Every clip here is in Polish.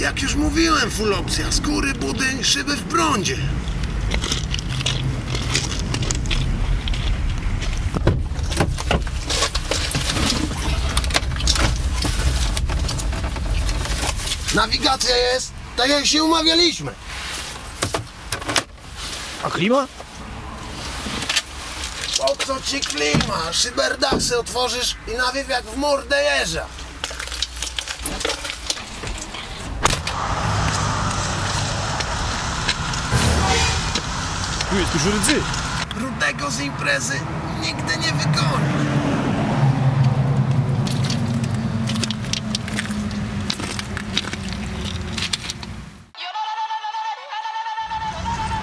Jak już mówiłem, full opcja. Skóry, budy, szyby w prądzie. Nawigacja jest, tak jak się umawialiśmy. A klima? Po co ci klima? Szyberdachsy otworzysz i nawiew jak w mordę jeża. Tu jest dużo rdzy. Rudego z imprezy nigdy nie wygoni.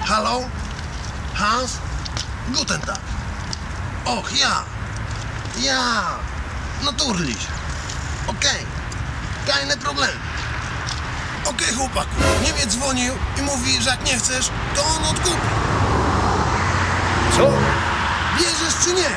Halo? Hans? Guten Tag. Och, ja. Ja. Natürlich. Okej. Keine problem. Okej, chłopaku. Niemiec dzwonił i mówi, że jak nie chcesz, to on odkupi. Co? Bierzesz czy nie?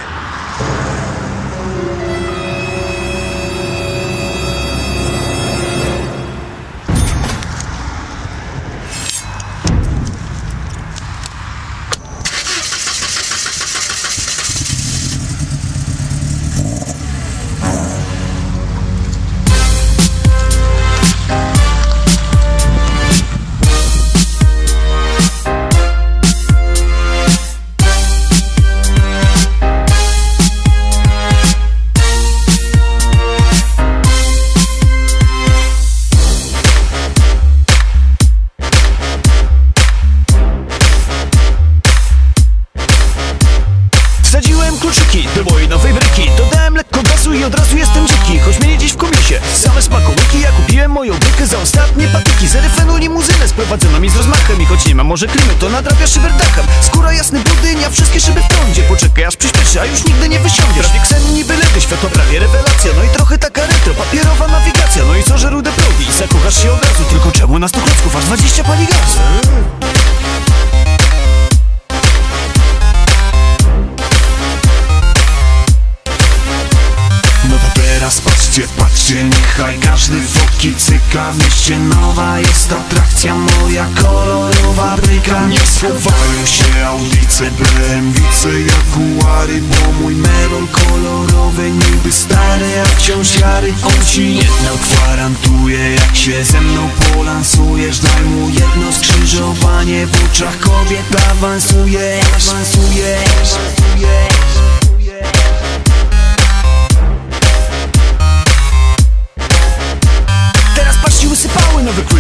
Kluczyki do mojej nowej bryki. Dodałem lekko gazu i od razu jestem dziki Choć mnie gdzieś w komisie Same smakołyki. Ja kupiłem moją brykę za ostatnie patyki. Zerefenu limuzynę sprowadzono mi z rozmachem I choć nie ma może klimy to nadrabia szyberdachem Skóra jasny budyń, a wszystkie szyby w prądzie. Poczekaj aż przyspieszy, a już nigdy nie wysiądziesz. Prawie ksen niby ledy, światło prawie rewelacja. No i trochę taka retro, papierowa nawigacja. No i co, niechaj każdy foki cyka. Mieście nowa jest atrakcja moja kolorowa bryka Nie schowają się audice, BMWice, Jaguary Bo mój melon kolorowy niby stary, a wciąż jary On ci jedno gwarantuje, jak się ze mną polansujesz Daj mu jedno skrzyżowanie, w oczach kobiet. Awansujesz Awansujesz, awansujesz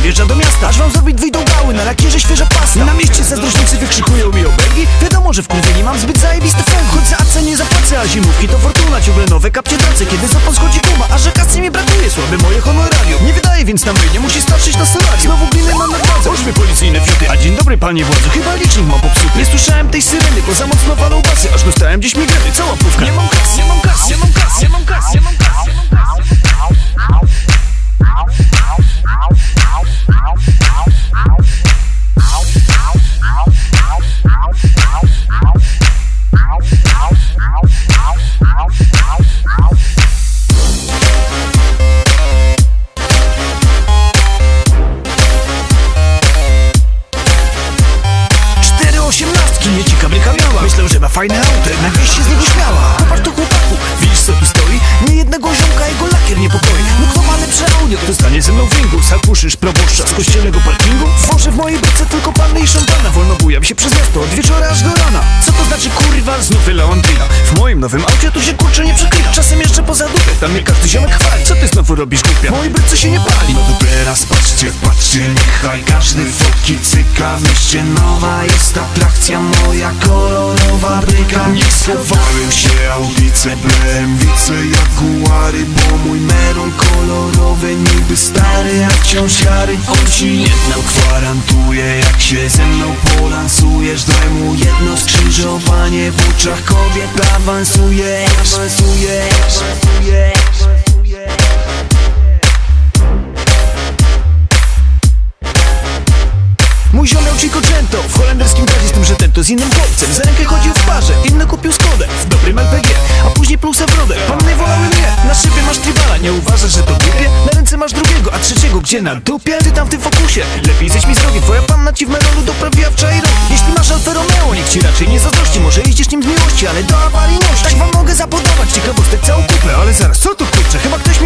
wjeżdża do miasta. Aż wam zrobić wyjdą gały na lakierze świeża pasta. Na mieście zazdrośnicy wykrzykują mi obelgi. Wiadomo, że w kurwie nie mam zbyt zajebisty fęk Choć za AC nie zapłacę, a zimówki to fortuna. Ciągle nowe kapcie tracę, kiedy zapon schodzi guma. A że kasy mi brakuje, słabe moje honorarium. Nie wydaje więc na nie musi starczyć na salarium Znowu gliny mam na drodze, oczmy policyjne fiuty. A dzień dobry panie władzy, chyba licznik ma popsuty. Nie słyszałem tej syreny, bo za mocno walą basy. Aż dostałem gdzieś migreny, cała pówka mam nie mam kas, nie mam kas, nie mam osiemnastki, nie ci kabryka miała Myślę, że ma fajne auto, jednak wieś się z niego śmiała. Popatrz to chłopaku, widzisz co tu stoi? Nie jednego ziomka jego lakier niepokoi. No kto ma lepsze audio, kto stanie ze mną w ringu? Zakuszysz proboszcza z kościelnego parkingu? Wożę w mojej byce tylko panny i szampana Wolno bujam się przez miasto od wieczora aż do rana. Co to znaczy kurwa, znów Leontina W moim nowym aucie tu się kurczę nie przeklina Czasem jeszcze poza dupę, tam mnie każdy ziomek chwali. Co ty znowu robisz głupia? Mojej byce się nie pali. No to teraz patrzcie, patrzcie, niechaj każdy foki cyka. W mieście nowa jest atrakcja moja kolorowa bryka Nie schowają się audice, BMWice, Jaguary Bo mój melon kolorowy niby stary, a wciąż jary On ci jedno gwarantuje, jak się ze mną polansujesz Daj mu jedno skrzyżowanie, w oczach kobiet. Awansujesz Awansujesz, awansujesz, Lucico W holenderskim gazie z tym, że ten to z innym chłopcem. Za rękę chodził w parze, inny kupił Skodę. W dobrym LPG, a później pluł se w brodę. Panny wolały mnie, na szybie masz tribala. Nie uważasz, że to głupie? Na ręce masz drugiego, a trzeciego gdzie? Na dupie? Ty tam w tym fokusie, lepiej zejdź mi z drogi Twoja panna ci w merolu doprawiła wczoraj rok. Jeśli masz Alfa Romeo, nikt ci raczej nie zazdrości. Może idziesz nim z miłości, ale do awaryjności. Tak wam mogę zapodawać ciekawostek całą kupę Ale zaraz, co tu kurczę, chyba ktoś